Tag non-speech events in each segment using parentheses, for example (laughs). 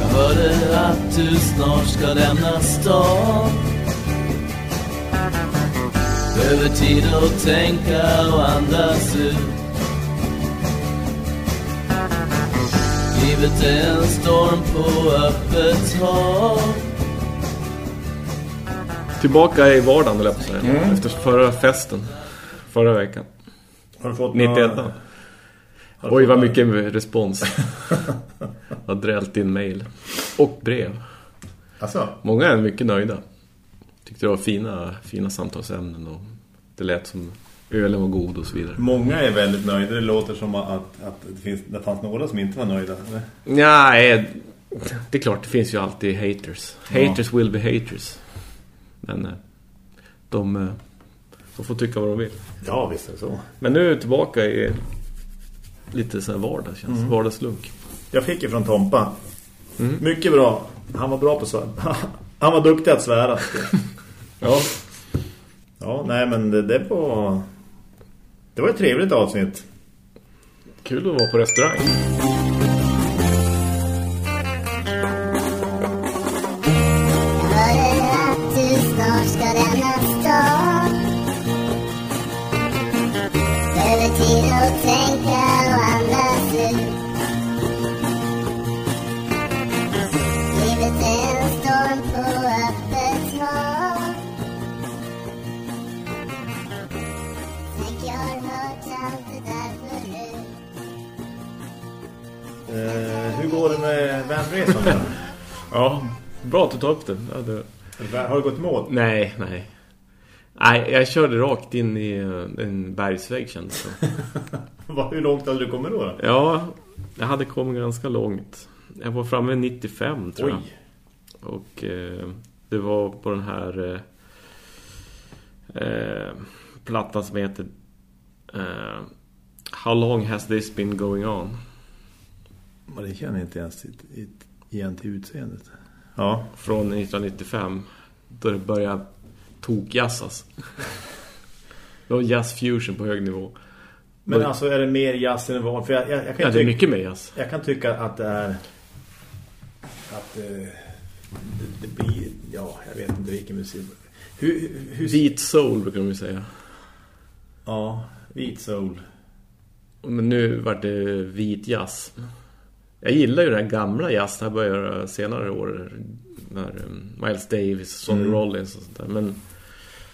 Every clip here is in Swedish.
Jag hörde att du snart ska lämna stan Behöver tid att tänka och andas ut Livet är en storm på öppet hav Tillbaka i vardagen, vill jag på säga. Efter förra festen. Förra veckan. Har du fått 91. några- Oj, vad några- mycket respons. (laughs) Har drällt in mail. Och brev. Alltså, Många är mycket nöjda. Tyckte det var fina, fina samtalsämnen och det lät som ölen var god och så vidare. många är väldigt nöjda. Det låter som att, att det, finns, det fanns några som inte var nöjda. Eller? Nej, det är klart, det finns ju alltid haters. Ja. Haters will be haters. Men eh, de, eh, de får tycka vad de vill. Ja, visst är det så. Men nu är jag tillbaka i lite så här vardag, känns Mm. vardagslunk. Jag fick ju från Tompa. Mm. Mycket bra. Han var bra på svär. (laughs) Han var duktig att svära. (laughs) Ja. Ja, nej men det, det var... Det var ett trevligt avsnitt. Kul att vara på restaurang. Går det med vänresan? (laughs) Ja, bra att du tar upp det. Ja, det... Har du gått mål? Nej, nej. Nej, jag körde rakt in i eh, en bergsvägg kändes det (laughs) Hur långt hade du kommit då? då? Ja, jag hade kommit ganska långt. Jag var framme vid 95 tror jag. Oj. Och eh, det var på den här eh, eh, plattan som heter eh, How long has this been going on? Men det känner jag inte ens igen till utseendet. Ja. Från 1995 då det började tokjassas. (laughs) Det var jazz fusion på hög nivå. Men Och- alltså är det mer jazz än vad? För jag, jag, jag kan Ja, det är mycket mer jazz. Jag kan tycka att det är att eh, det, det blir ja, jag vet inte vilken musik. Hur, hur, hur Vit soul brukar de ju säga. Ja, vit soul. Men nu var det vit jazz. Jag gillar ju den här gamla jazz när jag började senare år. När um, Miles Davis, Sonny Mm. Rollins och sånt där. Men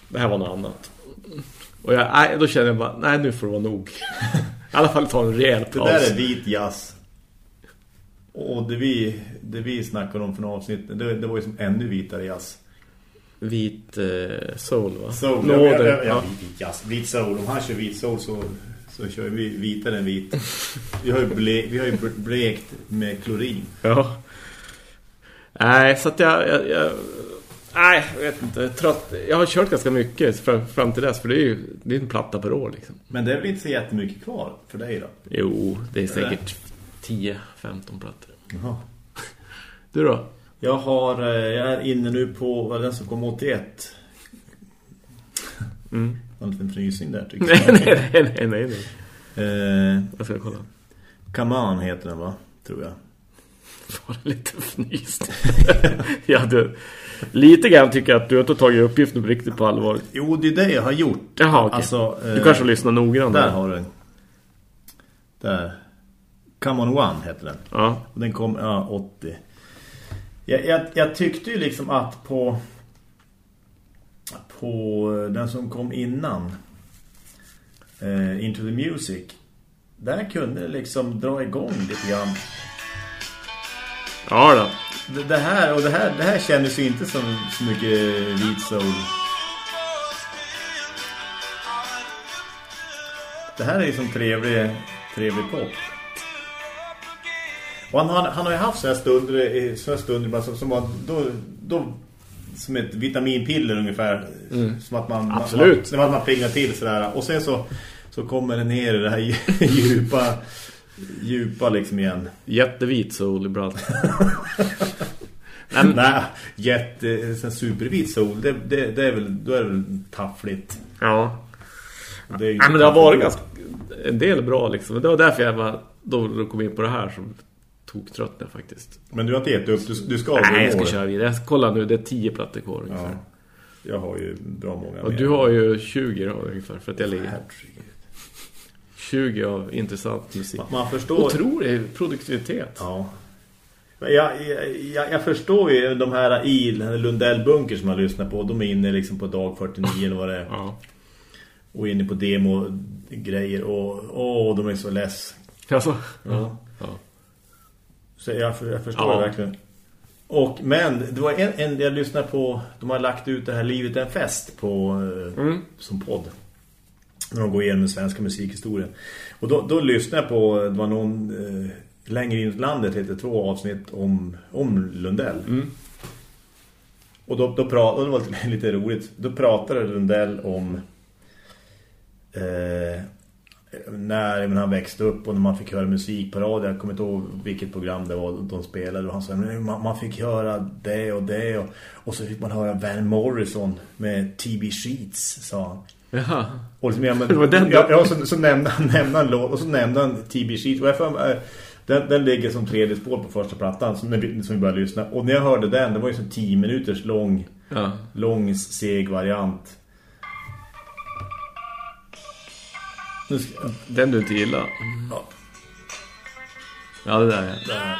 det här var något annat. Och jag, nej, då kände jag bara, nej nu får det vara nog. (laughs) I alla fall ta en rejäl Det paus. där är vit jazz. Och det vi, det vi snackade om för några avsnitt, det, det var ju som ännu vitare jazz. Vit eh, soul va? Soul, Nåder, ja, ja, ja, ja. vit jazz. Vit soul. Om han kör vit soul så, så kör vi vitare än vit. Vi har ju, ble, vi har ju blekt med klorin. Ja. Nej, så att jag, jag, jag... Nej, jag vet inte. Trött. jag har kört ganska mycket fram, fram till dess. För det är ju det är en platta per år liksom. Men det är väl inte så jättemycket kvar för dig då? Jo, det är säkert 10-15 plattor. Jaha. Du då? Jag har, eh, jag är inne nu på, vad den som kom 81? Mm. Var en liten frysning där tycker jag. nej, nej, nej, nej, nej. Eh, Jag ska kolla. On heter den va? Tror jag. Var det lite fnyst? (laughs) ja, du, lite grann tycker jag att du har tagit uppgiften riktigt på allvar. Jo, det är det jag har gjort. Jaha, okej. Alltså, Du eh, kanske lyssnar noggrant. Där har du den. Där. Come On One heter den. Ja. Och den kom, ja, 80. Jag, jag, jag tyckte ju liksom att på på den som kom innan eh, Into the Music där kunde det liksom dra igång lite grann. Ja då. Det, det här och det här det här kändes ju inte som så mycket vit soul. Det här är ju som trevlig trevlig pop. Och han, har- han har ju haft så här stunder, i- så här stunder som, som var då, då som ett vitaminpiller ungefär. Som att man, Absolut. Man, att man plingar till sådär. Och sen så, så kommer det ner i det här (laughs) djupa, djupa liksom igen. Jättevit soul ibland. (laughs) Nej, Nej jätte, här supervit sol, det, det, det är väl, då är det väl taffligt. Ja. Det Nej, men det har varit ganska en del bra liksom. Det var därför jag var då, kom in på det här som tog tröttna faktiskt. Men du har inte gett upp, du, du ska Nej, jag ska köra vidare. Jag ska kolla nu, det är 10 plattor kvar ungefär. Ja. Jag har ju bra många Och mer. du har ju 20 då, ungefär för att jag ligger Herregud. 20 av intressant musik. Man, man förstår... Otrolig produktivitet. Ja. Jag, jag, jag förstår ju de här i här Lundell Bunker som man lyssnar på. De är inne liksom på dag 49 eller vad det är. Ja. Och inne på demo-grejer. Och åh, de är så less. Alltså, Ja. ja. Så jag, jag förstår Ja. det verkligen. Och, men det var en, en jag lyssnade på. De har lagt ut det här Livet är en fest på, eh, Mm. som podd. När de går igenom den svenska musikhistorien. Och då, då lyssnade jag på, det var någon eh, längre in i landet heter två avsnitt om, om Lundell. Mm. Och då, då pratade, det var lite, (laughs) lite roligt, då pratade Lundell om eh, när men han växte upp och när man fick höra musik på radio. Jag kommer inte ihåg vilket program det var de spelade. Och han sa man, man fick höra det och det. Och, och så fick man höra Van Morrison med TB Sheets, sa han. Jaha. Och liksom, ja, men, Det var den ja, ja, så, så nämnde han nämnde han låt och så nämnde han TB Sheets och jag får, äh, den, den ligger som tredje spår på första plattan som, vi- som vi började lyssna. Och när jag hörde den, det var ju som 10 minuters lång Ja. lång seg variant. Den du inte gillar. ja, Ja, det där är. där.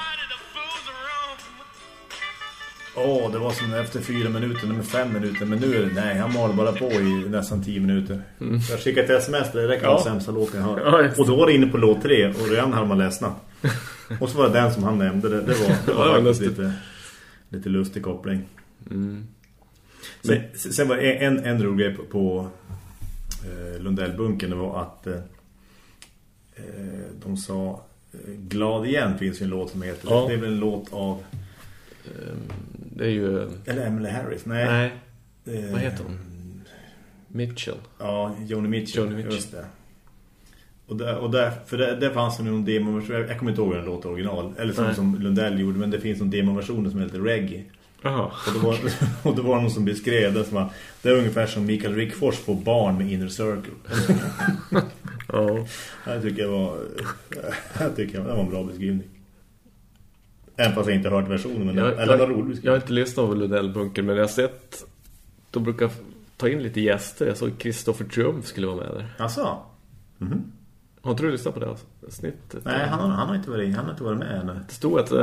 Åh, det var som efter fyra minuter, nummer fem minuter. Men nu är det, nej, han maler bara på i nästan tio minuter. Jag skickade ett sms, det räcker Ja. ja. sämsta låten jag har. Ja, och då var det inne på låt tre, och redan hade man ledsnat. och så var det den som han nämnde, det, det var, det Ja, var faktiskt lustigt. lite, lite lustig koppling. Mm. Sen, sen var det en, en rolig grej på, på Lundellbunken det var att eh, eh, de sa eh, Glad igen finns ju en låt som heter Ja. det är väl en låt av Det är ju... eller Emily Harris nej, Nej, Eh, vad heter hon? Mitchell. Ja, Joni Mitchell, Joni Mitchell. just det. Och där, och där, för det, det fanns det någon demoversion, jag, kommer inte ihåg den låten original, eller som, som Lundell gjorde, men det finns en demoversion som heter Reggae. Och (laughs) det var, och det var någon som beskrev det som att det är ungefär som Mikael Rickfors får barn med Inner Circle. (laughs) Ja. Jag tycker jag var jag tycker det var en bra beskrivning. Även fast jag inte hört versionen men Jag, eller var rolig jag, jag beskrivning. har inte lyssnat på Lundellbunker men jag har sett de brukar ta in lite gäster. Jag såg Kristoffer Triumf skulle vara med där. Alltså. Mhm. Har inte du lyssnat på det alltså? snittet? Nej, han, har- han har inte varit han har inte varit med ännu. Det stod att, eh,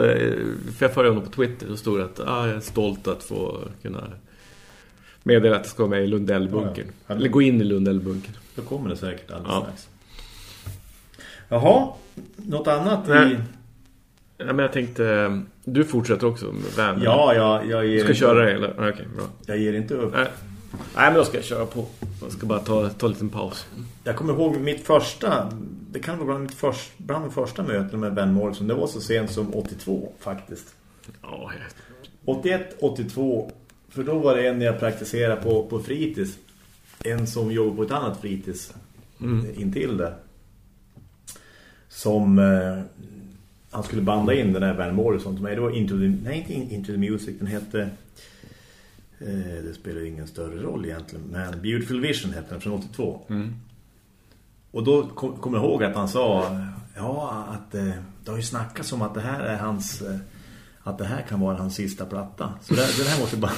för jag följer honom på Twitter, så stod det att ah, jag är stolt att få kunna meddela att jag ska vara med i Lundellbunkern. Ja, ja. Eller gå in i Lundellbunkern. Då kommer det säkert alldeles Ja. strax. Jaha, något annat Nej. i... Ja, men jag tänkte, du fortsätter också med Van. Ja, jag, jag ger Du ska inte köra det eller? Okej, bra. Jag ger inte upp. Nej. Nej, men då ska jag köra på. Jag ska bara ta, ta en liten paus. Jag kommer ihåg mitt första, det kan vara mitt först, bland de första mötena med Ben Morrison. Det var så sent som 82 faktiskt. Ja, jag- 81, 82. För då var det en jag praktiserade på, på fritids. En som jobbar på ett annat fritids. Mm. Intill det. Som... Eh, han skulle banda in den här Van Morrison till mig. Det var Into the, nej, inte In- Into the Music. Den hette... Eh, det spelar ingen större roll egentligen. Men Beautiful Vision hette den från 82. Mm. Och då kom, kom jag ihåg att han sa ja, att eh, det har ju snackats om att det här är hans eh, att det här kan vara hans sista platta. Så det, det här måste bara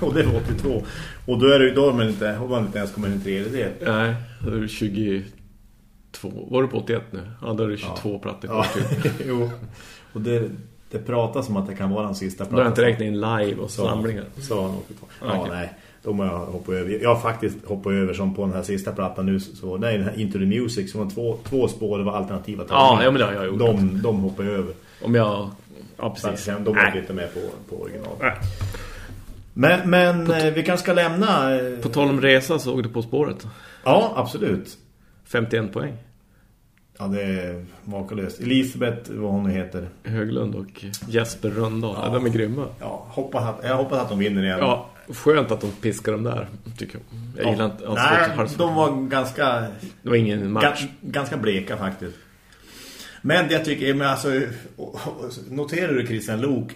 (laughs) och det var 82. Och då är det ju då man inte har man inte ens kommit en tredjedel. Nej, då är det 22. Var du på 81 nu? Ja, då är det 22 plattor Ja, kvar. typ. jo. Och det, det pratas om att det kan vara hans sista Då platta. har inte räknat in live och Så- samlingar. Så han 82. Ja, Okej. nej. Då må jag hoppa över. Jag har faktiskt hoppat över som på den här sista plattan nu. Så, nej, den här Into the Music som var två, två spår. Det var alternativa Ja, tagningar. ja, men det har jag gjort. De, de hoppar över. Om jag... Ja, Precis. precis. De Nej. var inte med på, på original. Nej. Men, men eh, vi kanske ska lämna... eh, På tal om resa såg du på spåret. Ja, absolut. 51 poäng. Ja, det är makalöst. Elisabeth, vad hon nu heter. Höglund och Jesper Röndahl. Ja. de är grymma. Ja, hoppas att, jag hoppas att de vinner igen. Ja, skönt att de piskar dem där, tycker jag. Jag Ja. gillar inte... jag Nej, de var ganska, Det var ingen match. ga, ganska bleka faktiskt. Men det jag tycker, men alltså, noterar du Christian Lok?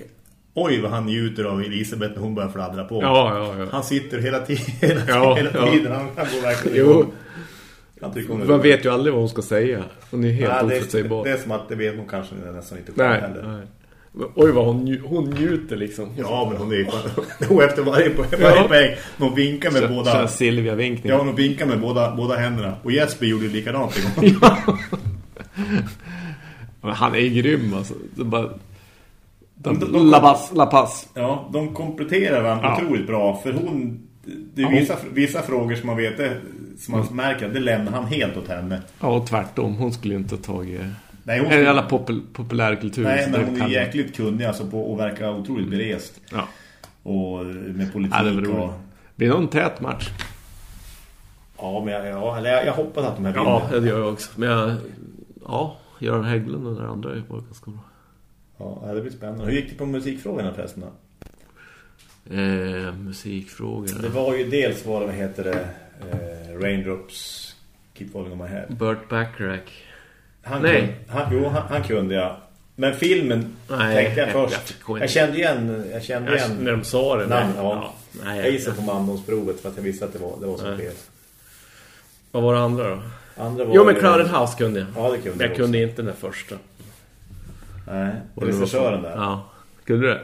Oj, vad han njuter av Elisabeth när hon börjar fladdra på. Ja, ja, ja. Han sitter hela tiden, (laughs) hela, Ja, hela ja. tiden. Han, han går verkligen Jo. igång. Kan tycka om det Man vet ju aldrig vad hon ska säga. Hon är helt Nej, oförutsägbar. det är som att det vet hon kanske nästan inte själv heller. nej. Oj, vad hon, hon njuter liksom. Ja, men hon är ju fan... (laughs) efter varje, varje Ja. poäng. Hon vinkar med Kör- båda... kör Silvia-vinkning. Ja, hon vinkar med båda, båda händerna. Och Jesper gjorde likadant en gång. (laughs) Men han är ju grym alltså. Det bara... De, De- de- La Paz, La Paz. Ja, de kompletterar varandra Ja. otroligt bra. För hon... Det är Ja, vissa, vissa frågor som man vet det, som man märker att det lämnar han helt åt henne. Ja, och tvärtom. Hon skulle inte ha tagit... Nej, hon- En jävla popul populärkultur. Nej, så men hon är jäkligt kunnig alltså på, och verkar otroligt berest. Ja. Och med politik Ja, det och... Blir det någon tät match? Ja, men jag, ja, eller jag, jag hoppas att de här Ja, vinner. det gör jag också. Men jag... Ja, Göran Hägglund och den andra var ganska bra. Ja, det blir spännande. Hur gick det på musikfrågorna förresten då? Eh, musikfrågor. Det var ju dels vad vad heter det eh, Raindrops Keep Falling On My Head. Burt Bacharach. Han Nej. Kunde, han, jo, han, han kunde jag. Men filmen Nej, tänkte jag jag- först. jag- Jag, kände igen jag kände Jag, igen när de sa det. namn, nej. ja. nej, Jag gissade på mandomsprovet för att jag visste att det var, det var så fel. Vad var det andra då? Andra var Jo, men Crowded House kunde jag. Ja, det kunde Men jag jag kunde inte den första. Nej, Och det var regissören där. Ja. Kunde du det?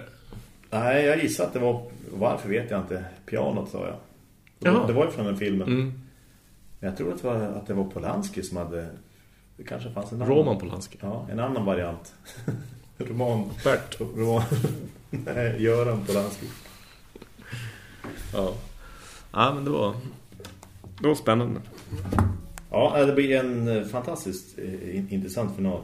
Nej, jag gissade att det var... Varför vet jag inte. Pianot sa jag. Jaha. Det, var ju från den filmen. Mm. Men jag tror att det var, att det var Polanski som hade... Det kanske fanns en annan... Roman Polanski. Ja, en annan variant. (laughs) Roman... Bert. Roman... (laughs) Nej, Göran Polanski. Ja. Ja, men det var... Det var spännande. Ja, det blir en eh, fantastiskt eh, in- intressant final.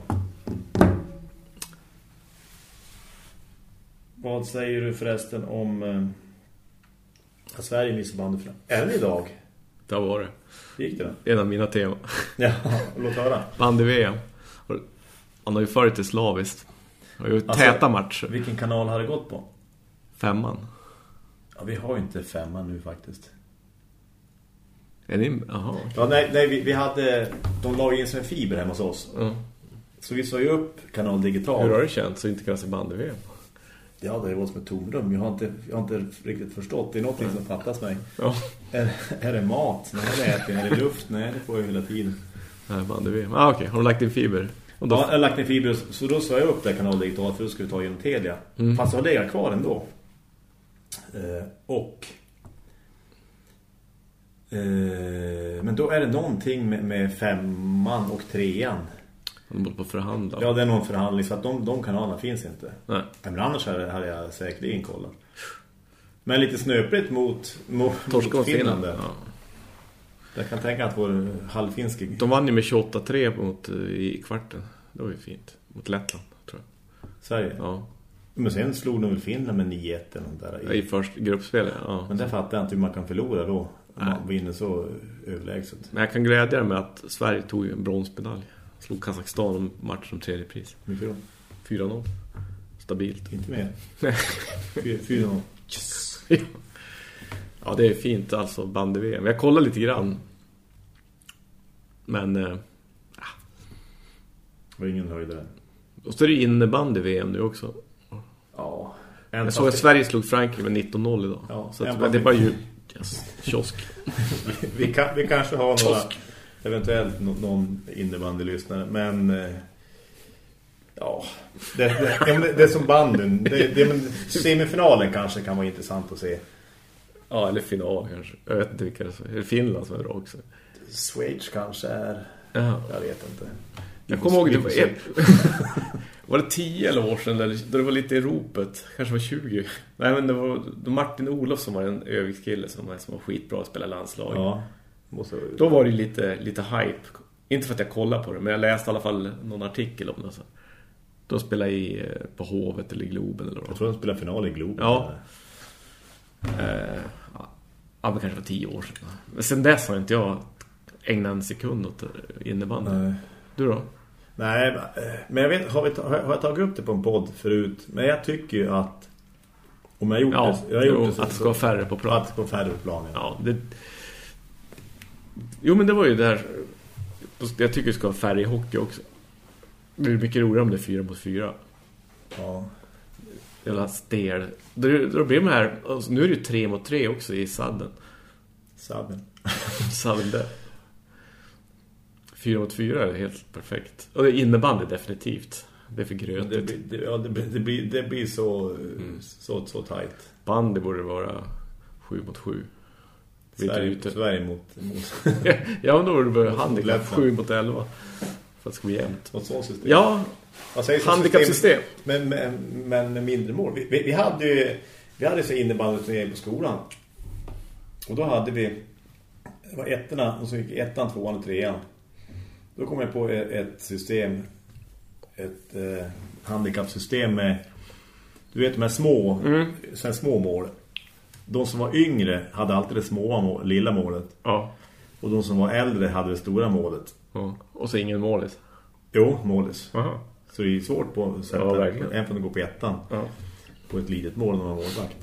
Vad säger du förresten om att Sverige missar bandyfinal? Även idag. Det var det. Hur gick det då? En av mina teman. Ja, låt höra. Bandy-VM. Han har ju följt det slaviskt. Han har ju Alltså, täta matcher. Vilken kanal har det gått på? Femman. Ja, vi har ju inte femman nu faktiskt. Är ni... Jaha. Ja, nej, nej vi, vi hade... De la in som en fiber hemma hos oss. Ja. Så vi sa ju upp kanal digital. Hur har det känts så inte kan se bandy-VM? Ja, det var som ett tomrum. Jag har inte, jag har inte riktigt förstått. Det är något som fattas mig. Ja. Är, är det mat? Nej, det äter jag. Är det luft? Nej, det får jag hela tiden. Nej, bandy-VM. Ah, okej. Har du lagt in fiber? Och då... Ja, jag har lagt ner fiber. Så då sa jag upp det kanal digitalt för då skulle vi ta genom Telia. Mm. Fast jag har legat kvar ändå. Eh, och... Eh, men då är det någonting med, med femman och trean. Han håller på att förhandla. Ja, det är någon förhandling så att de, de kanalerna finns inte. Nej. Men annars hade, hade jag säkerligen kollat. Men lite snöpligt mot, mot, Torska mot Finland. Finland. Ja. Jag kan tänka att vår halvfinske... De vann ju med 28-3 mot, eh, i kvarten. Det var ju fint. Mot Lettland, tror jag. Sverige. Ja. Men sen slog de väl Finland med 9-1 eller där. I först gruppspelet, ja. Men där fattar jag inte hur man kan förlora då. Om man vinner så överlägset. Men jag kan glädja med att Sverige tog ju en bronsmedalj. Slog Kazakstan om match som tredje pris. Mycket då. 4-0. Stabilt. Inte mer. Nej. 4-0. ja, det är fint alltså, bandy-VM. Jag kollar lite grann. Men... Eh, var ingen höjdare. och så är det innebandy-VM nu också. Ja. Jag såg att Sverige slog Frankrike med 19-0 idag. Ja, så det är bara ju... (laughs) Yes, kiosk. (laughs) vi, kan, vi kanske har några... Kiosk. Eventuellt nå- någon innebandylyssnare. Men... eh, Ja, det, det, det, är som banden. Det, det, semifinalen kanske kan vara intressant att se. Ja, eller final kanske. Jag vet inte vilka det är. Finland som är bra också? Schweiz kanske är... Ja. Jag vet inte. Jag kommer ihåg det var ett... (laughs) Var det 10 eller år sedan där det var lite i ropet? Kanske var 20. Nej men det var då Martin Olof som var en övrigskille som som var skitbra att spela landslag. Ja. Måste... Då var det lite, lite hype. Inte för att jag kollade på det, men jag läste i alla fall någon artikel om det. Så. Då spelade jag i, eh, på Hovet eller Globen eller Jag vad. tror de spelar final i Globen. Ja. Eh, ja, men kanske var 10 år sedan. Men sen dess har inte jag ägnat en sekund åt innebandy. Nej. Du då? Nej, eh, men jag vet, har, vi, har jag tagit upp det på en podd förut? Men jag tycker ju att om jag gjort Ja, det, jag har gjort jo, det så, att det ska vara färre på plan. Att det ska vara färre på plan, ja. Ja, det... Jo, men det var ju där... Jag tycker det ska vara färre i hockey också. Det blir mycket roligare om det är fyra mot fyra. ja. Jävla stel. Då, då blir de här... Alltså, nu är det ju tre mot tre också i sadden. Sabben. (laughs) Sadden där. Fyra mot fyra är helt perfekt. Och det är innebandy definitivt. Det är för Det, grötigt. blir- det, ja, det, blir- det, blir, det blir så, så, så tajt. Bandy borde vara sju mot sju. Är Sverige. Sverige mot, mot ja, men då borde det vara handikapp Lettland. sju mot elva. För att det ska bli jämnt. något sånt system. Ja, om handikappsystem. Men, men, men mindre mål. Vi, vi, vi hade ju vi hade så innebandyturnering på skolan. Och då hade vi det var ettorna och så gick ettan, tvåan och trean. Då kom jag på ett, ett system ett eh, handikappsystem med du vet de här små här små mål. De som var yngre hade alltid det små mål, lilla målet. Ja. Och de som var äldre hade det stora målet. ja. Och så ingen målis. Jo, målis. Aha. Så det är svårt på sätt Ja, verkligen. om det går på ettan. Ja. på ett litet mål när man var målvakt.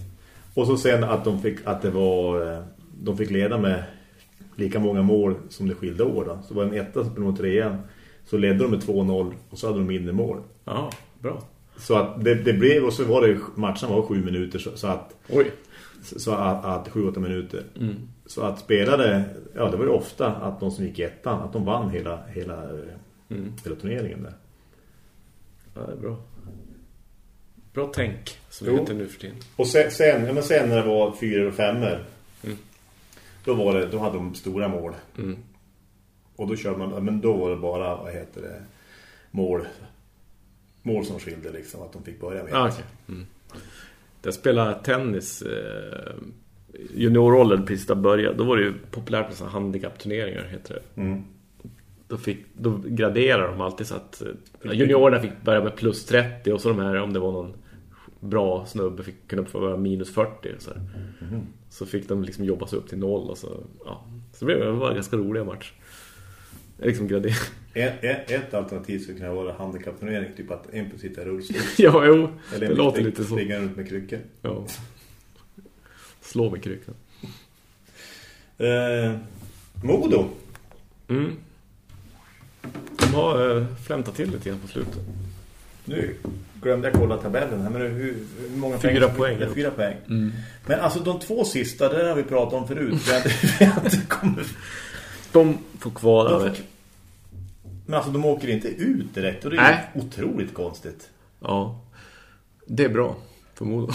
Och så sen att de fick att det var eh, de fick leda med lika många mål som det skilde år då. Så var en etta som mot trean så ledde de med 2-0 och så hade de mindre mål. Ja, bra. Så att det, det blev och så var det matchen var sju minuter så, så att Oj. Så att, att sju, åtta minuter. Mm. Så att spelade ja det var ju ofta att de som gick i ettan att de vann hela hela Mm. hela turneringen där. Ja, det är bra. Bra tänk. Som Jo. det heter nu för tiden. Och sen, sen, ja, men sen när det var fyra och femmer Mm. då, var det, då hade de stora mål. Mm. Och då körde man, men då var det bara, vad heter det, mål, mål som skilde liksom, att de fick börja med. Ah, okej. Mm. Jag spelade tennis eh, junioråldern precis där började. Då var det ju populärt med såna handikappturneringar heter det. Mm. Då, fick, då graderade de alltid så att eh, juniorerna fick börja med plus 30 och så de här, om det var någon bra snubbe fick kunna få vara minus 40 så, här. så fick de liksom jobba sig upp till noll och så, ja. så det blev det var en ganska roliga match. Liksom grader. Ett, ett, ett alternativ skulle kunna vara handikappturnering, typ att en får sitta i rullstol. (laughs) ja, jo, Eller det låter lite så. Springa runt med kryckor. Ja. Slå med kryckan. Eh, Modo. Mm. De har äh, flämtat till lite grann på slutet. Nu glömde jag kolla tabellen här, men hur, hur många Fyra poäng? poäng. Ja, fyra poäng. Men alltså de två sista, där har vi pratat om förut. Har inte, vi har inte kommit... De får kvala. De får-. Men alltså de åker inte ut direkt och det är Nej. otroligt konstigt. Ja. Det är bra för Modo.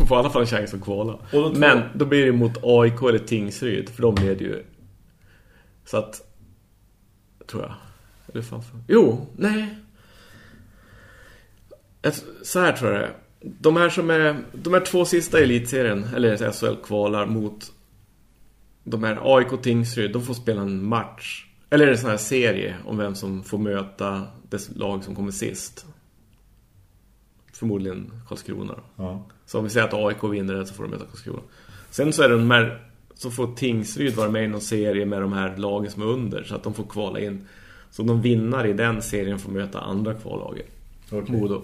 De får i alla fall en chans att kvala. Och två- Men då blir det mot AIK eller Tingsryd. För de leder ju. Så att... Tror jag. Eller fan för... Jo, nej. Ett- Så här tror jag det är. De här som är... De här två sista i elitserien, eller SHL kvalar mot de här AIK Tingsryd, de får spela en match. Eller en sån här serie om vem som får möta det lag som kommer sist. Förmodligen Karlskrona. Ja. Så om vi säger att AIK vinner det så får de möta Karlskrona. Sen så är det de här så får Tingsryd vara med i någon serie med de här lagen som är under så att de får kvala in. Så de vinnare i den serien får möta andra kvallagen. Okej. Modo.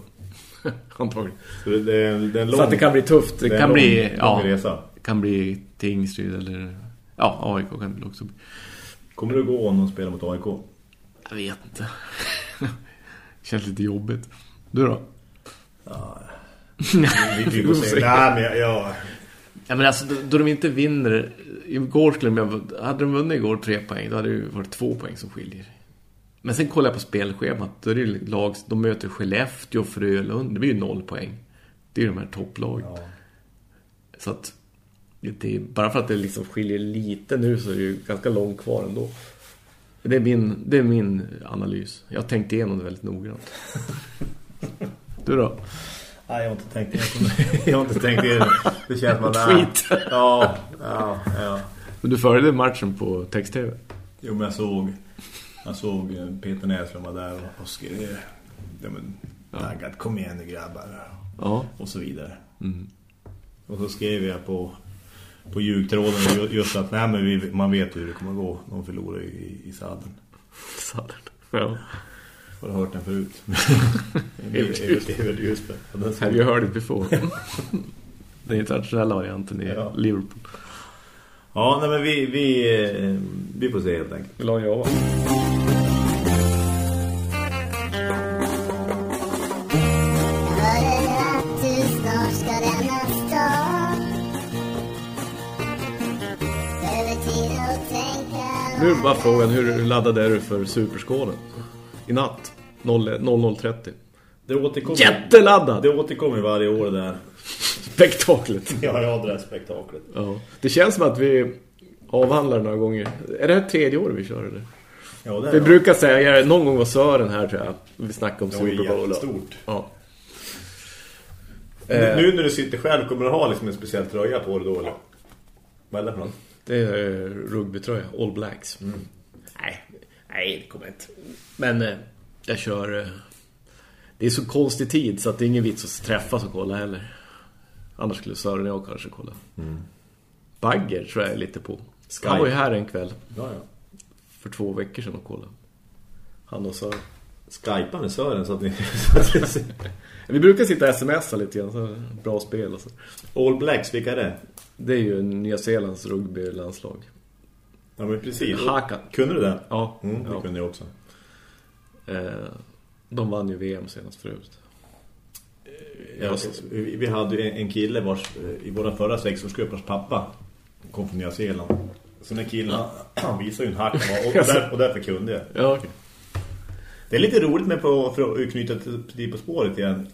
(laughs) Antagligen. Så det, det, är, det är lång, Så att det kan bli tufft. Det, det är kan lång- bli lång ja, resa. det kan bli Tingsryd eller ja, AIK kan det också bli. Kommer du gå om de spelar mot AIK? Jag vet inte. (laughs) Känns lite jobbigt. Du då? (laughs) Vi, vi får se. Nej, men jag, jag, Ja men alltså då, då de inte vinner Igår skulle de Hade de vunnit igår tre poäng Då hade det ju varit två poäng som skiljer Men sen kollar jag på spelschemat Då är det ju lag De möter Skellefteå och Frölund Det blir ju noll poäng Det är ju de här topplagen ja. Så att det är, Bara för att det liksom skiljer lite nu Så är det ju ganska långt kvar ändå Det är min, det är min analys Jag har tänkt igenom det väldigt noggrant (laughs) Du då? Nej, jag har inte tänkt det. Jag har inte tänkt det. Det känns som att... Skit. Ja, ja, ja. Men du följde matchen på text-tv? Jo, men jag såg... Jag såg eh, Peter Näslund var där och skrev... Ja, men, taggad, kom igen nu grabbar. Ja Och så vidare. mm. Och så skrev jag på på ljugtråden ju- just att nej, men vi, man vet hur det kommer gå. De förlorar ju i, i sadeln. Sadeln. Ja. Har du hört den förut? Såg- Have you heard it before? (laughs) Den internationella varianten i Ja. Liverpool. Ja, nej, men vi, vi, eh, vi får se helt enkelt. Vill ha en java? Nu är bara frågan, hur laddad är du för Superskålen? I natt, 00 00.30. Det återkommer, Jätteladdad! det återkommer varje år det där. Spektaklet. (laughs) Ja, har det här spektaklet. Ja. Det känns som att vi avhandlar några gånger. Är det här tredje året vi kör eller? Ja, det Vi bra. brukar säga, någon gång var Sören här tror jag. Vi snackade om Det Super Bowl. jättestort. Ja. Nu, nu när du sitter själv, kommer du ha liksom en speciell tröja på dig då eller? Vad är det för något? Det är rugbytröja, All Blacks. Mm. Nej, nej, det kommer inte. Men eh, jag kör... Eh, det är så konstig tid så att det är ingen vits att träffas och kolla heller. Annars skulle Sören och jag kanske kolla. Mm. Bagger tror jag är lite på. Han var ju här en kväll Ja, ja. för två veckor sedan och kollade. Han och Sören. Skypa med Sören så att ni... (laughs) Vi brukar sitta och smsa lite grann. Så bra spel och så. All Blacks, vilka är det? Det är ju Nya Zeelands rugbylandslag. Ja, men precis. Haka. Kunde du det? Ja, Mm, det ja. kunde jag också. Eh, de vann ju VM senast förut. Ja, vi hade ju en kille vars, eh, i våra förra sexårsgrupp vars pappa kom från Nya Zeeland. Så den killen, han visade ju en hack (laughs) och, där, och därför kunde jag. Ja, okej. Det är lite roligt med på, för att knyta till På spåret igen.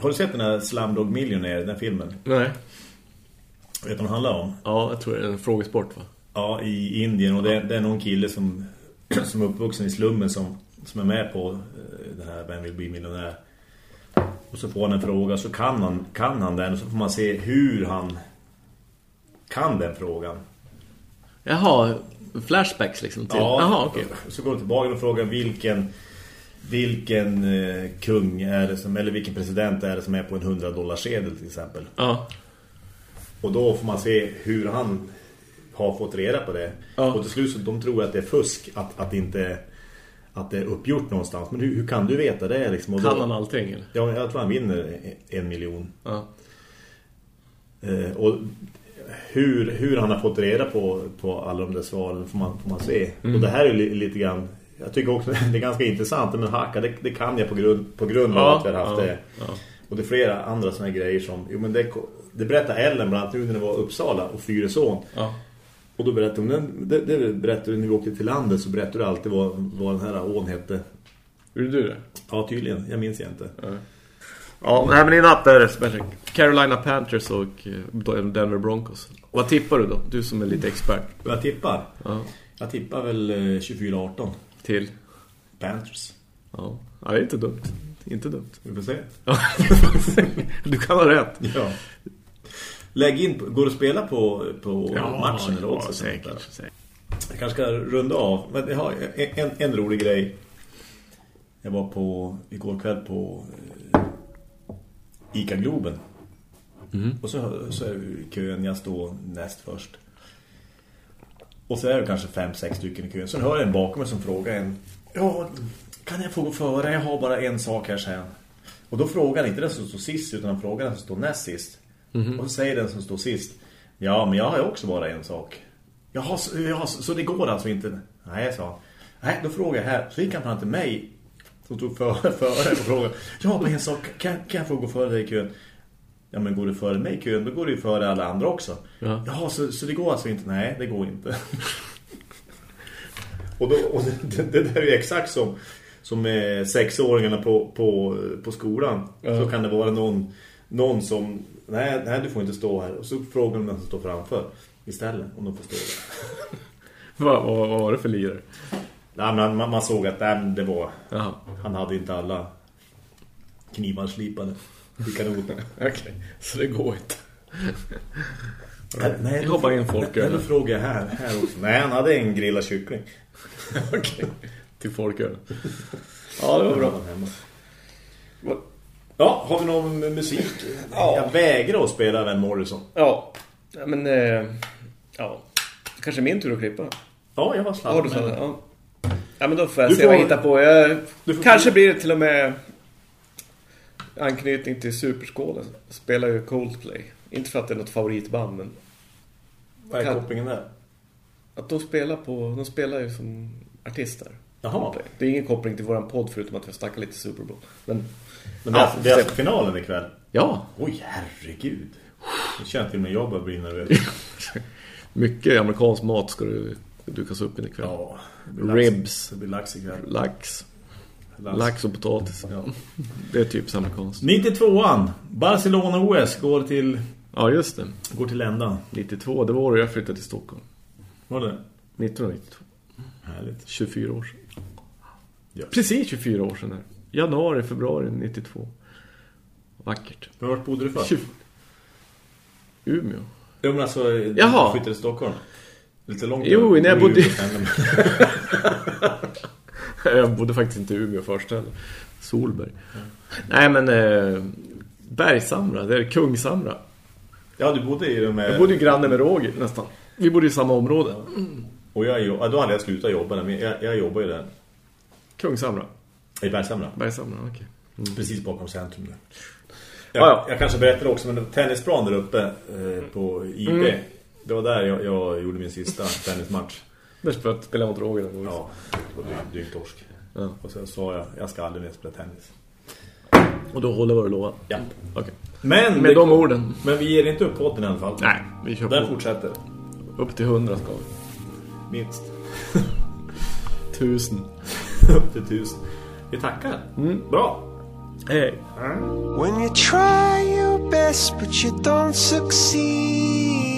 Har du sett den här Slumdog Millionaire, den filmen? Nej. Vet du vad den handlar om? Ja, jag tror det är en frågesport va? Ja, i Indien och det, är- det är någon kille som, (clears throat) som är uppvuxen i slummen som, som är med på eh, det här Vem vill bli miljonär. Och så får han en fråga så kan han, kan han den och så får man se hur han kan den frågan. Jaha, flashbacks liksom till. Jaha, okej. Så går du tillbaka och frågar vilken vilken eh, kung är det som eller vilken president är det som är på en 100 dollars sedel till exempel. Ja. Och då får man se hur han har fått reda på det. Ja. Och till slut så de tror att det är fusk att, att inte att det är uppgjort någonstans. Men hur, hur kan du veta det liksom? Och då, Kan han allting eller? Ja, jag tror han vinner en miljon. Ja. Eh, och hur, hur han har fått reda på, på alla de där svaren får man, får man se. Mm. Och det här är li, lite grann jag tycker också (laughs) det är ganska intressant men hacka, det, det kan jag på grund, på grund av Ja, att vi har haft ja, det. ja. Och det är flera andra här grejer som jo, men det, det berättar Ellen bland annat nu när det var Uppsala och Fyresån. Ja. Och då berättade hon, det, det berättade när vi åkte till landet så berättade du alltid vad, vad den här ån hette. Gjorde du det? Ja, tydligen. Jag minns jag inte. Ja, nej, men i natt är det speciellt. Carolina Panthers och eh, Denver Broncos. Vad tippar du då? Du som är lite expert. Och jag tippar. Ja. Jag tippar väl eh, 24-18. Till? Panthers. Ja. ja, det är inte dumt. Inte dumt. Vi får se. Ja. (laughs) du kan ha rätt. Ja. Lägg in, går det att spela på, på matchen eller ja, säkert, säkert. Jag kanske ska runda av. Men jag har en, en, rolig grej. Jag var på, igår kväll på eh, Ica Globen. Och så, så är kön, jag står näst först. Och så är det kanske fem, sex stycken i kön. Sen hör jag en bakom mig som frågar en Ja, kan jag få gå före? Jag har bara en sak här, säger han. Och då frågar han inte den som står sist utan han frågar den som står näst sist. Och så säger den som står sist Ja, men jag har ju också bara en sak. Jaha, så, jaha, så, det går alltså inte? Nej, sa Nej, då frågar jag här. Så gick han fram till mig som tog före, före och frågade Ja, men en sak, kan, kan jag få gå före dig i kön? Ja, men går du före mig i kön, då går du före alla andra också. Ja. Jaha, så, så det går alltså inte? Nej, det går inte. (laughs) och då, och det, det där är ju exakt som, som med sexåringarna på, på, på skolan. Ja. Så kan det vara någon, någon som, nej, nej, du får inte stå här. Och så frågar de den som står framför istället, om de får stå (laughs) där. Vad, vad, vad var det för lirare? Nej, men man, man såg att nej, det var, Jaha. han hade inte alla knivar slipade i kanoten. (laughs) Okej, så det går inte. Nej, nej, Jag hoppar in folk Nej, då frågar jag här, här också. Nej, han hade en grillad kyckling. (laughs) Okej, till folköl. Ja, det var bra. Ja, har vi någon musik? Jag vägrar att spela Van Morrison. Ja, ja men... Eh, ja, kanske min tur att klippa. Ja, jag var Ja, du sladd. sa det. men- Ja. ja, men då får jag Du se vad jag får- hittar på. Jag, du får- kanske blir det till och med anknytning till Superskålen. Spelar ju Coldplay. Inte för att det är något favoritband, men Vad är kopplingen där? att de spelar på... De spelar ju som artister. Jaha. Det är ingen koppling till våran podd förutom att vi snackar lite Super Bowl. Men, Men det är, Ja, det är alltså finalen ikväll. ja, Oj, herregud. Jag känner till med jag börjar bli nervös. (laughs) mycket amerikansk mat ska du dukas upp ikväll. Ja. det blir lax- Ribs. Det blir lax ikväll. Lax. Lax. Lax och potatis. Ja. Det är typ amerikanskt. 92an. Barcelona-OS går till, Ja, just det. går till ända. 92, det var året jag flyttade till Stockholm. Var det? 1992. Härligt. 24 år sedan. Ja. Precis 24 år sedan här. Januari, februari 92. Vackert. Men vart bodde du för? 20... Umeå. Jo, men alltså, Jaha. du flyttade till Stockholm. Lite långt. Jo, när jag bodde- (laughs) (laughs) Jag bodde faktiskt inte i Umeå först heller. Solberg. Nej, men... Eh, Bergsamra, det är Kungsamra. Ja, du bodde i de med... Jag bodde ju granne med Roger nästan. Vi bodde i samma område. Och jag, ja, då hade jag slutat jobba där, men jag, jag jobbar ju där. Kungsamra. I Bergsamra. Bergsamra, okej. Precis bakom centrum där. Jag, Ja, ja. jag kanske berättade också, men tennisplan där uppe eh, på IP. Mm. Det var där jag, jag gjorde min sista tennismatch. Där för att spela mot Roger. någon gång. Ja, på dy- dyngtorsk. Ja. Och sen sa jag, jag ska aldrig mer spela tennis. Och då håller vad du lovar. Ja. Okej. Men, Med det- de orden. men vi ger inte upp podden i alla fall. Nej, vi kör Den på. fortsätter. Upp till 100 ska vi. Minst. (laughs) Tusen. (laughs) upp till tusen. Vi tackar. Bra. Hej. When you try your best but you don't succeed.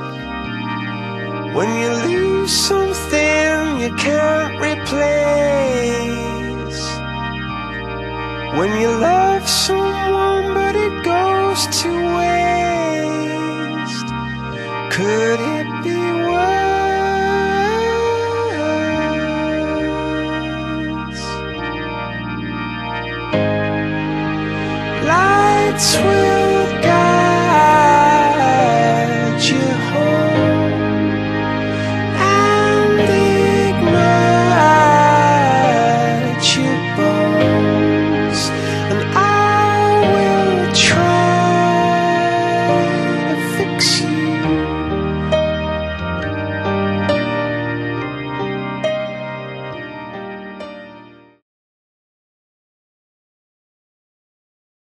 When you lose something you can't replace. When you love someone but it goes to waste. Could